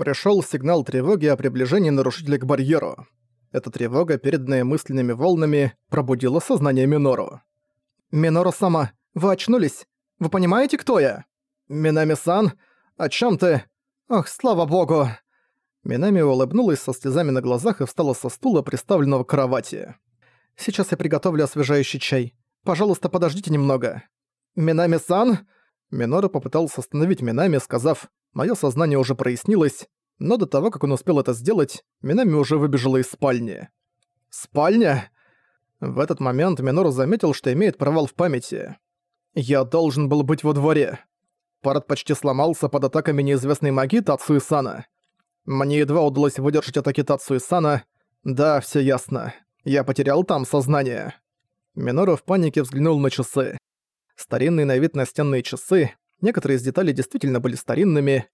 Пришёл сигнал тревоги о приближении нарушителя к барьеру. Эта тревога, переданная мысленными волнами, пробудила сознание Минору. «Минору-сама, вы очнулись? Вы понимаете, кто я?» «Минами-сан, о чём ты?» «Ах, слава богу!» Минами улыбнулась со слезами на глазах и встала со стула, приставленного к кровати. «Сейчас я приготовлю освежающий чай. Пожалуйста, подождите немного». «Минами-сан?» Минору попытался остановить Минами, сказав «Моё сознание уже прояснилось», но до того, как он успел это сделать, Минами уже выбежала из спальни. «Спальня?» В этот момент Минору заметил, что имеет провал в памяти. «Я должен был быть во дворе». Парад почти сломался под атаками неизвестной магии Тацуи-сана. Мне едва удалось выдержать атаки Тацуи-сана. Да, всё ясно. Я потерял там сознание. Минору в панике взглянул на часы. Старинные на вид настенные часы, некоторые из деталей действительно были старинными.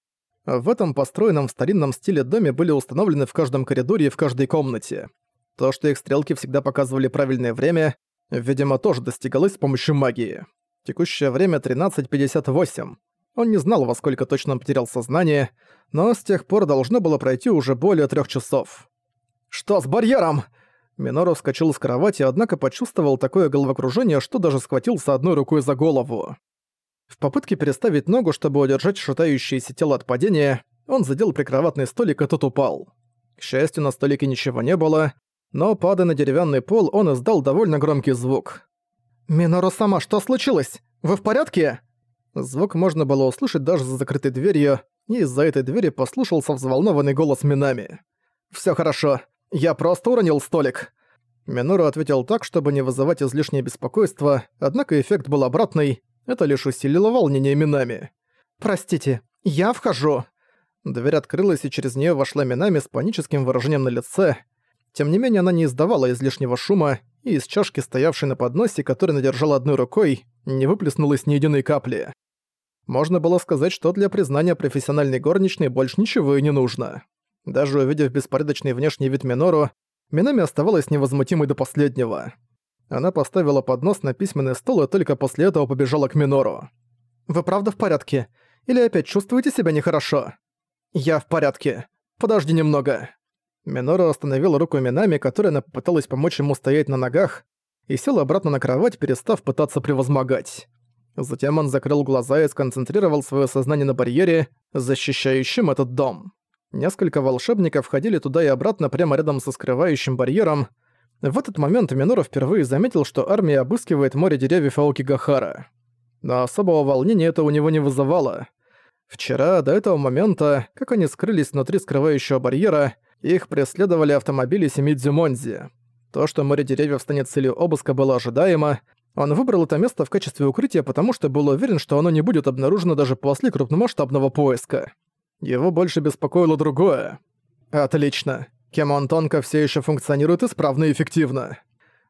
В этом построенном в старинном стиле доме были установлены в каждом коридоре и в каждой комнате. То, что их стрелки всегда показывали правильное время, видимо, тоже достигалось с помощью магии. Текущее время 13.58. Он не знал, во сколько точно он потерял сознание, но с тех пор должно было пройти уже более трех часов. «Что с барьером?» Минору вскочил с кровати, однако почувствовал такое головокружение, что даже схватился одной рукой за голову. В попытке переставить ногу, чтобы удержать шатающееся тело от падения, он задел прикроватный столик, и тот упал. К счастью, на столике ничего не было, но, падая на деревянный пол, он издал довольно громкий звук. «Минору сама, что случилось? Вы в порядке?» Звук можно было услышать даже за закрытой дверью, и из-за этой двери послушался взволнованный голос Минами. «Всё хорошо. Я просто уронил столик». Минору ответил так, чтобы не вызывать излишнее беспокойство, однако эффект был обратный, это лишь усилило волнение Минами. «Простите, я вхожу». Дверь открылась, и через нее вошла Минами с паническим выражением на лице. Тем не менее, она не издавала излишнего шума, и из чашки, стоявшей на подносе, которую надержала одной рукой, не выплеснулось ни единой капли. Можно было сказать, что для признания профессиональной горничной больше ничего и не нужно. Даже увидев беспорядочный внешний вид Минору, Минами оставалась невозмутимой до последнего. Она поставила поднос на письменный стол и только после этого побежала к Минору. «Вы правда в порядке? Или опять чувствуете себя нехорошо?» «Я в порядке. Подожди немного». Минору остановила руку Минами, которая она попыталась помочь ему стоять на ногах, и села обратно на кровать, перестав пытаться превозмогать. Затем он закрыл глаза и сконцентрировал свое сознание на барьере, защищающем этот дом. Несколько волшебников ходили туда и обратно прямо рядом со скрывающим барьером. В этот момент Минору впервые заметил, что армия обыскивает море деревьев Аокигахара. Но особого волнения это у него не вызывало. Вчера, до этого момента, как они скрылись внутри скрывающего барьера, их преследовали автомобили семьи Дзюмонзи. То, что море деревьев станет целью обыска, было ожидаемо. Он выбрал это место в качестве укрытия, потому что был уверен, что оно не будет обнаружено даже после крупномасштабного поиска. Его больше беспокоило другое. Отлично. Кемонтонка все еще функционирует исправно и эффективно.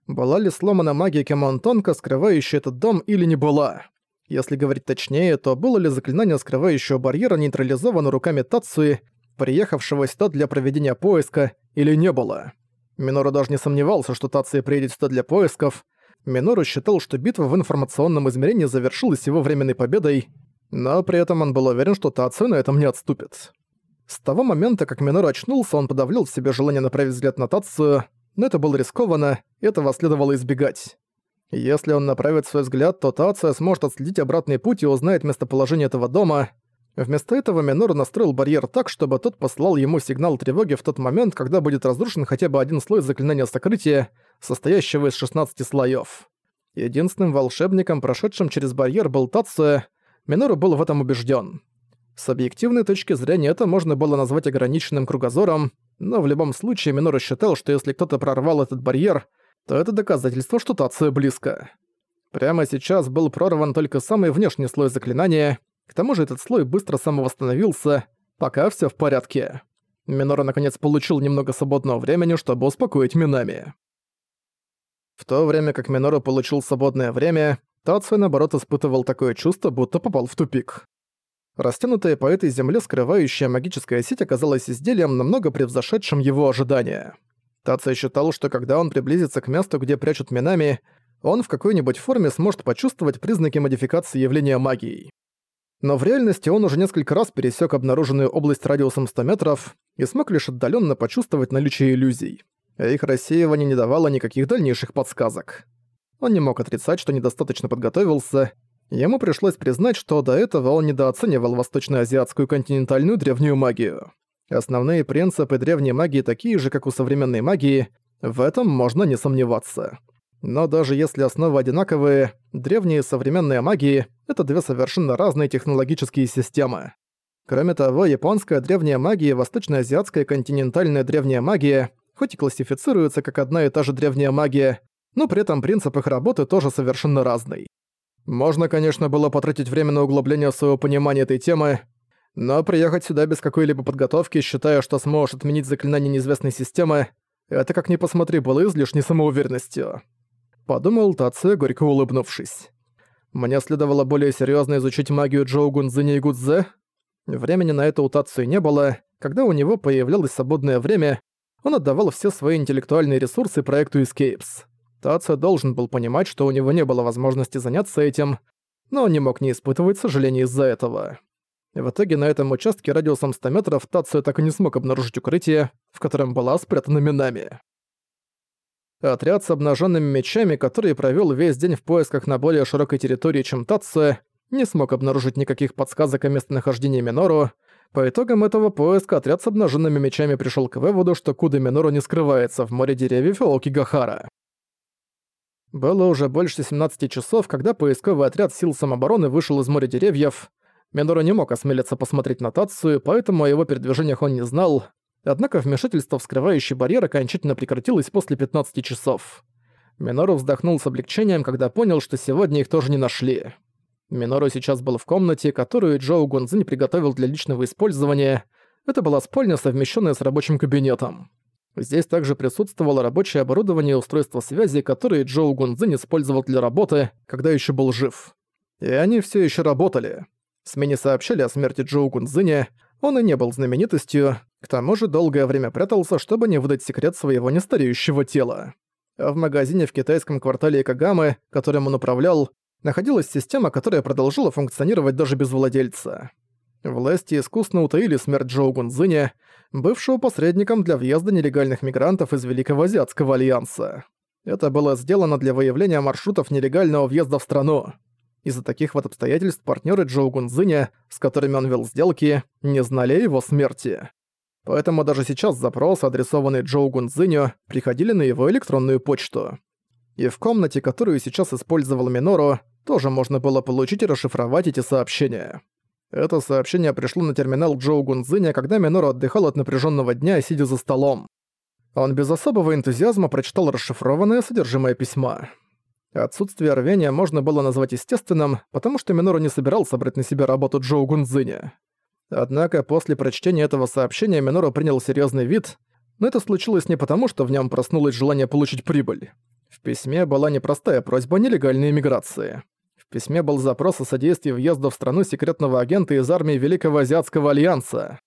Была ли сломана магия Кемонтонка, скрывающая этот дом, или не была? Если говорить точнее, то было ли заклинание скрывающего барьера нейтрализовано руками Тацуи, приехавшего сюда для проведения поиска, или не было? Минору даже не сомневался, что Тацуи приедет сюда для поисков. Минору считал, что битва в информационном измерении завершилась его временной победой, но при этом он был уверен, что Тацию на этом не отступит. С того момента, как Минору очнулся, он подавлял в себе желание направить взгляд на Тацию, но это было рискованно, этого следовало избегать. Если он направит свой взгляд, то Тация сможет отследить обратный путь и узнает местоположение этого дома. Вместо этого Минору настроил барьер так, чтобы тот послал ему сигнал тревоги в тот момент, когда будет разрушен хотя бы один слой заклинания сокрытия, состоящего из 16 слоев. Единственным волшебником, прошедшим через барьер, был Тация, Минору был в этом убежден. С объективной точки зрения это можно было назвать ограниченным кругозором, но в любом случае Минору считал, что если кто-то прорвал этот барьер, то это доказательство, что Тация близко. Прямо сейчас был прорван только самый внешний слой заклинания, к тому же этот слой быстро самовосстановился, пока все в порядке. Минора наконец получил немного свободного времени, чтобы успокоить Минами. В то время как Минору получил свободное время, Тацию, наоборот, испытывал такое чувство, будто попал в тупик. Растянутая по этой земле скрывающая магическая сеть оказалась изделием, намного превзошедшим его ожидания. Тация считал, что когда он приблизится к месту, где прячут Минами, он в какой-нибудь форме сможет почувствовать признаки модификации явления магией. Но в реальности он уже несколько раз пересек обнаруженную область радиусом 100 метров и смог лишь отдаленно почувствовать наличие иллюзий. А их рассеивание не давало никаких дальнейших подсказок. Он не мог отрицать, что недостаточно подготовился. Ему пришлось признать, что до этого он недооценивал восточноазиатскую континентальную древнюю магию. Основные принципы древней магии такие же, как у современной магии, в этом можно не сомневаться. Но даже если основы одинаковые, древние и современная магии — это две совершенно разные технологические системы. Кроме того, японская древняя магия и восточноазиатская континентальная древняя магия хоть и классифицируются как одна и та же древняя магия, но при этом принцип их работы тоже совершенно разный. Можно, конечно, было потратить время на углубление своего понимания этой темы, но приехать сюда без какой-либо подготовки, считая, что сможешь отменить заклинание неизвестной системы, это, как ни посмотри, было излишней самоуверенностью. Подумал Тация, горько улыбнувшись. Мне следовало более серьезно изучить магию Джоу Гунзини и Гудзе. Времени на это у Тацию не было. Когда у него появлялось свободное время, он отдавал все свои интеллектуальные ресурсы проекту Escapes. Тация должен был понимать, что у него не было возможности заняться этим, но он не мог не испытывать сожаления из-за этого. В итоге на этом участке радиусом 100 метров Тацию так и не смог обнаружить укрытие, в котором была спрятана Минами. Отряд с обнаженными мечами, который провел весь день в поисках на более широкой территории, чем Тацию, не смог обнаружить никаких подсказок о местонахождении Минору. По итогам этого поиска отряд с обнаженными мечами пришел к выводу, что Куда Минору не скрывается в море деревьев Оокигахара. Было уже больше 17 часов, когда поисковый отряд сил самообороны вышел из моря деревьев. Минору не мог осмелиться посмотреть на Тацию, поэтому о его передвижениях он не знал. Однако вмешательство в скрывающий барьер окончательно прекратилось после 15 часов. Минору вздохнул с облегчением, когда понял, что сегодня их тоже не нашли. Минору сейчас был в комнате, которую Джоу Гунзинь приготовил для личного использования. Это была спальня, совмещенная с рабочим кабинетом. Здесь также присутствовало рабочее оборудование и устройство связи, которые Джоу Гунзинь использовал для работы, когда еще был жив. И они все еще работали. СМИ не сообщали о смерти Джоу Гунзиня, он и не был знаменитостью, к тому же долгое время прятался, чтобы не выдать секрет своего нестареющего тела. В магазине в китайском квартале Кагамы, которым он управлял, находилась система, которая продолжила функционировать даже без владельца. Власти искусно утаили смерть Джоу Гунзиня, бывшего посредником для въезда нелегальных мигрантов из Великого Азиатского Альянса. Это было сделано для выявления маршрутов нелегального въезда в страну. Из-за таких вот обстоятельств партнеры Джоу Гунзиня, с которыми он вел сделки, не знали о его смерти. Поэтому даже сейчас запросы, адресованные Джоу Гунзиню, приходили на его электронную почту. И в комнате, которую сейчас использовал Минору, тоже можно было получить и расшифровать эти сообщения. Это сообщение пришло на терминал Джоу Гунзиня, когда Минору отдыхал от напряженного дня, сидя за столом. Он без особого энтузиазма прочитал расшифрованное содержимое письма. Отсутствие рвения можно было назвать естественным, потому что Минору не собирался брать на себя работу Джоу Гунзиня. Однако после прочтения этого сообщения Минору принял серьезный вид, но это случилось не потому, что в нем проснулось желание получить прибыль. В письме была непростая просьба нелегальной иммиграции. В письме был запрос о содействии въезда в страну секретного агента из армии Великого Азиатского Альянса.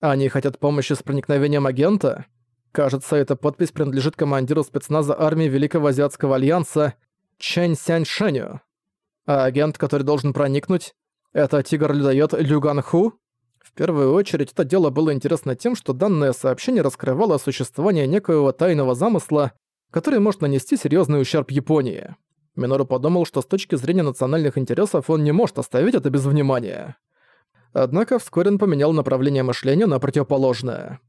Они хотят помощи с проникновением агента? Кажется, эта подпись принадлежит командиру спецназа армии Великого Азиатского Альянса Чэнь Сянь Шэню. А агент, который должен проникнуть, это тигр-людоёд Люган Ху? В первую очередь, это дело было интересно тем, что данное сообщение раскрывало существование некоего тайного замысла, который может нанести серьезный ущерб Японии. Минору подумал, что с точки зрения национальных интересов он не может оставить это без внимания. Однако вскоре он поменял направление мышления на противоположное.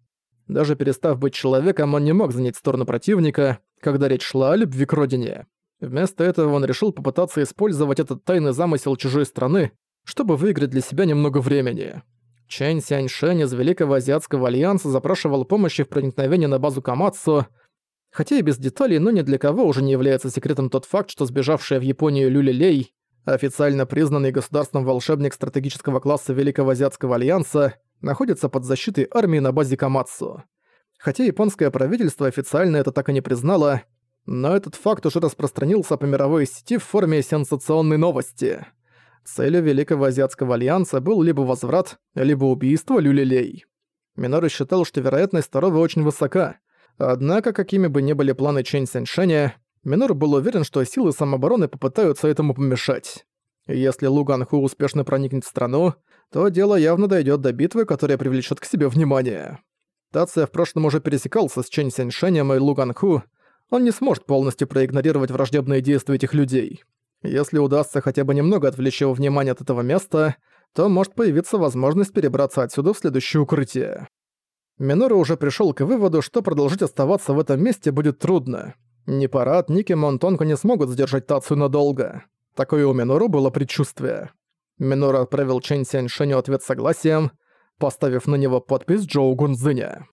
Даже перестав быть человеком, он не мог занять сторону противника, когда речь шла о любви к родине. Вместо этого он решил попытаться использовать этот тайный замысел чужой страны, чтобы выиграть для себя немного времени. Чэнь Сяньшэнь из Великого Азиатского Альянса запрашивал помощи в проникновении на базу Камацу, хотя и без деталей, но ни для кого уже не является секретом тот факт, что сбежавшая в Японию Люли Лей, официально признанный государством волшебник стратегического класса Великого Азиатского Альянса, находится под защитой армии на базе Камацу. Хотя японское правительство официально это так и не признало, но этот факт уже распространился по мировой сети в форме сенсационной новости. Целью Великого Азиатского Альянса был либо возврат, либо убийство Люлилей. Минору считал, что вероятность второго очень высока. Однако, какими бы ни были планы Чэнь Сэньшэня, Минору был уверен, что силы самообороны попытаются этому помешать. Если Лу Ганху успешно проникнет в страну, то дело явно дойдет до битвы, которая привлечет к себе внимание. Тация в прошлом уже пересекался с Чэнь Сяньшенем и Лу Ганху, он не сможет полностью проигнорировать враждебные действия этих людей. Если удастся хотя бы немного отвлечь его внимание от этого места, то может появиться возможность перебраться отсюда в следующее укрытие. Минору уже пришел к выводу, что продолжить оставаться в этом месте будет трудно. Ни Парад, ни Кимон Тонко не смогут сдержать Тацию надолго. Такое у Минору было предчувствие. Минору отправил Чэнь Сяньшеню ответ согласием, поставив на него подпись Джоу Гунзыня.